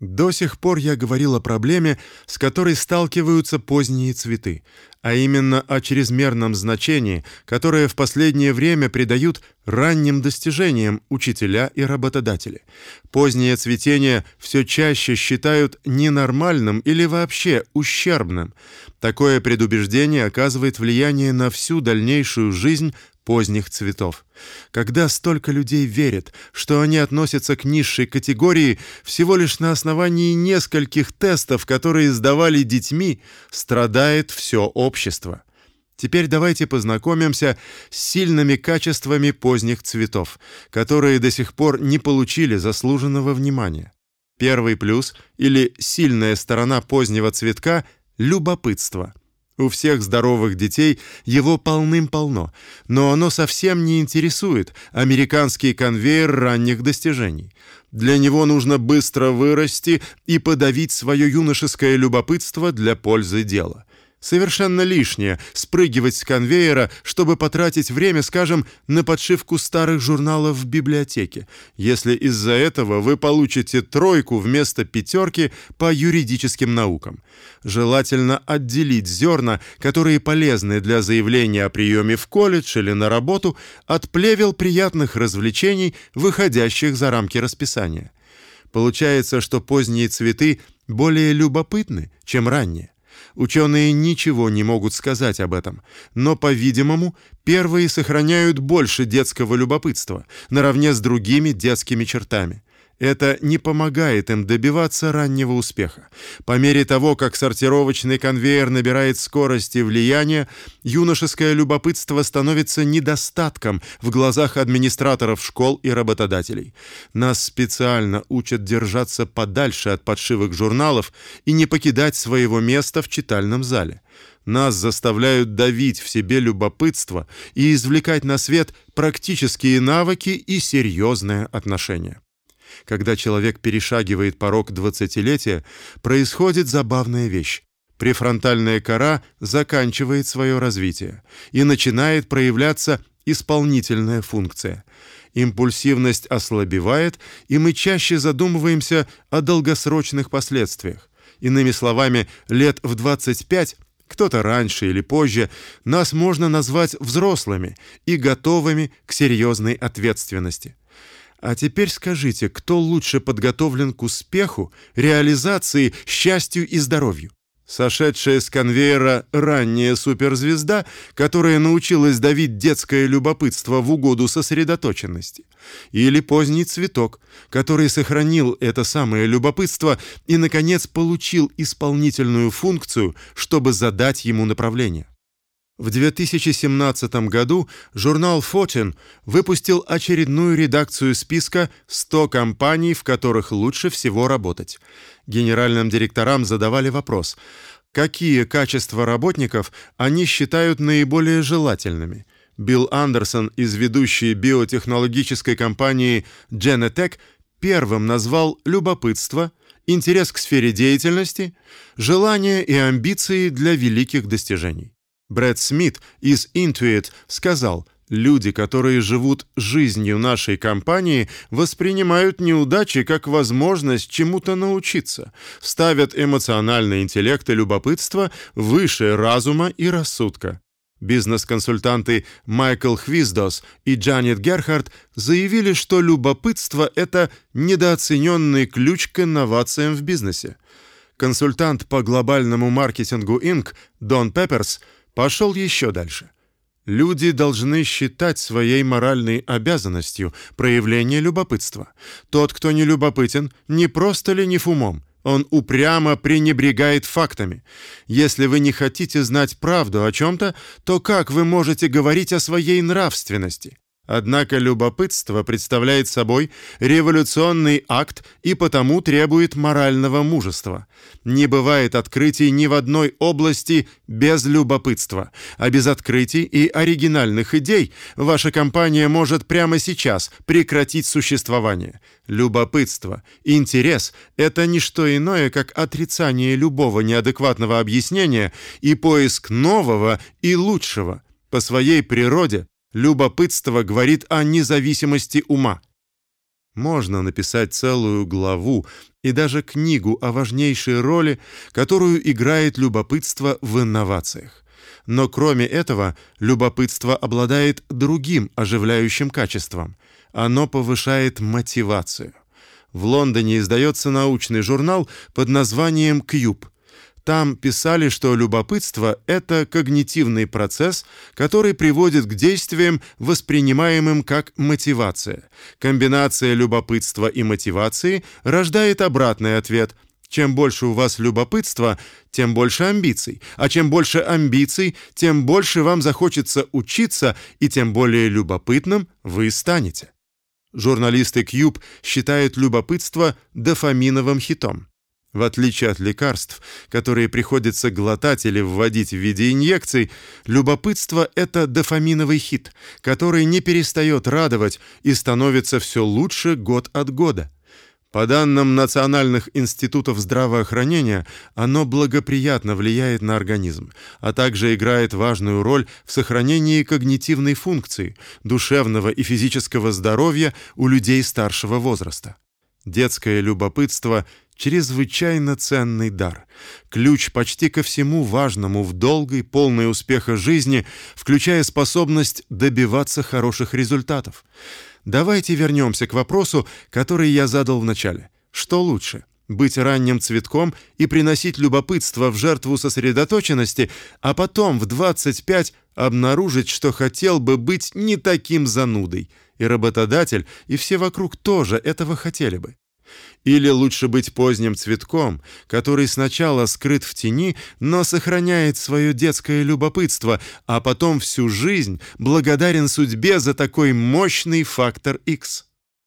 До сих пор я говорил о проблеме, с которой сталкиваются поздние цветы, а именно о чрезмерном значении, которое в последнее время придают ранним достижениям учителя и работодатели. Позднее цветение все чаще считают ненормальным или вообще ущербным. Такое предубеждение оказывает влияние на всю дальнейшую жизнь поздних цветов. Когда столько людей верят, что они относятся к низшей категории всего лишь на основании нескольких тестов, которые сдавали детьми, страдает все общество. Теперь давайте познакомимся с сильными качествами поздних цветов, которые до сих пор не получили заслуженного внимания. Первый плюс или сильная сторона позднего цветка любопытство. У всех здоровых детей его полным-полно, но оно совсем не интересует американский конвейер ранних достижений. Для него нужно быстро вырасти и подавить свое юношеское любопытство для пользы дела. Совершенно лишнее спрыгивать с конвейера, чтобы потратить время, скажем, на подшивку старых журналов в библиотеке, если из-за этого вы получите тройку вместо пятерки по юридическим наукам. Желательно отделить зерна, которые полезны для заявления о приеме в колледж или на работу, от плевел приятных развлечений, выходящих за рамки расписания. Получается, что поздние цветы более любопытны, чем ранние. Ученые ничего не могут сказать об этом, но, по-видимому, первые сохраняют больше детского любопытства, наравне с другими детскими чертами. Это не помогает им добиваться раннего успеха. По мере того, как сортировочный конвейер набирает скорость и влияние, юношеское любопытство становится недостатком в глазах администраторов школ и работодателей. Нас специально учат держаться подальше от подшивок журналов и не покидать своего места в читальном зале. Нас заставляют давить в себе любопытство и извлекать на свет практические навыки и серьезное отношение. Когда человек перешагивает порог двадцатилетия, происходит забавная вещь. Префронтальная кора заканчивает свое развитие и начинает проявляться исполнительная функция. Импульсивность ослабевает, и мы чаще задумываемся о долгосрочных последствиях. Иными словами, лет в 25 кто-то раньше или позже, нас можно назвать взрослыми и готовыми к серьезной ответственности. А теперь скажите, кто лучше подготовлен к успеху, реализации, счастью и здоровью? Сошедшая с конвейера ранняя суперзвезда, которая научилась давить детское любопытство в угоду сосредоточенности, или поздний цветок, который сохранил это самое любопытство и наконец получил исполнительную функцию, чтобы задать ему направление. В 2017 году журнал Fortune выпустил очередную редакцию списка 100 компаний, в которых лучше всего работать. Генеральным директорам задавали вопрос: какие качества работников они считают наиболее желательными? Билл Андерсон из ведущей биотехнологической компании Genetech первым назвал любопытство, интерес к сфере деятельности, желание и амбиции для великих достижений. Брэд Смит из Intuit сказал: Люди, которые живут жизнью нашей компании, воспринимают неудачи как возможность чему-то научиться, ставят эмоциональный интеллект и любопытство выше разума и рассудка. Бизнес-консультанты Майкл Хвиздос и Джанет Герхард заявили, что любопытство это недооцененный ключ к инновациям в бизнесе. Консультант по глобальному маркетингу Inc. Дон Пепперс – пошел еще дальше. Люди должны считать своей моральной обязанностью проявление любопытства. Тот, кто не любопытен, не просто ленив умом, он упрямо пренебрегает фактами. Если вы не хотите знать правду о чем то то как вы можете говорить о своей нравственности? Однако любопытство представляет собой революционный акт и потому требует морального мужества. Не бывает открытий ни в одной области без любопытства, а без открытий и оригинальных идей ваша компания может прямо сейчас прекратить существование. Любопытство, интерес это не что иное, как отрицание любого неадекватного объяснения и поиск нового и лучшего. По своей природе Любопытство говорит о независимости ума. Можно написать целую главу и даже книгу о важнейшей роли, которую играет любопытство в инновациях. Но кроме этого, любопытство обладает другим оживляющим качеством. Оно повышает мотивацию. В Лондоне издается научный журнал под названием Cube. Там писали, что любопытство это когнитивный процесс, который приводит к действиям, воспринимаемым как мотивация. Комбинация любопытства и мотивации рождает обратный ответ. Чем больше у вас любопытства, тем больше амбиций, а чем больше амбиций, тем больше вам захочется учиться и тем более любопытным вы станете. Журналисты Cube считают любопытство дофаминовым хитом. В отличие от лекарств, которые приходится глотать или вводить в виде инъекций, любопытство это дофаминовый хит, который не перестает радовать и становится все лучше год от года. По данным национальных институтов здравоохранения, оно благоприятно влияет на организм, а также играет важную роль в сохранении когнитивной функции, душевного и физического здоровья у людей старшего возраста. Детское любопытство чрезвычайно ценный дар, ключ почти ко всему важному в долгой, полной успеха жизни, включая способность добиваться хороших результатов. Давайте вернемся к вопросу, который я задал в начале. Что лучше? быть ранним цветком и приносить любопытство в жертву сосредоточенности, а потом в 25 обнаружить, что хотел бы быть не таким занудой. И работодатель, и все вокруг тоже этого хотели бы. Или лучше быть поздним цветком, который сначала скрыт в тени, но сохраняет свое детское любопытство, а потом всю жизнь благодарен судьбе за такой мощный фактор X.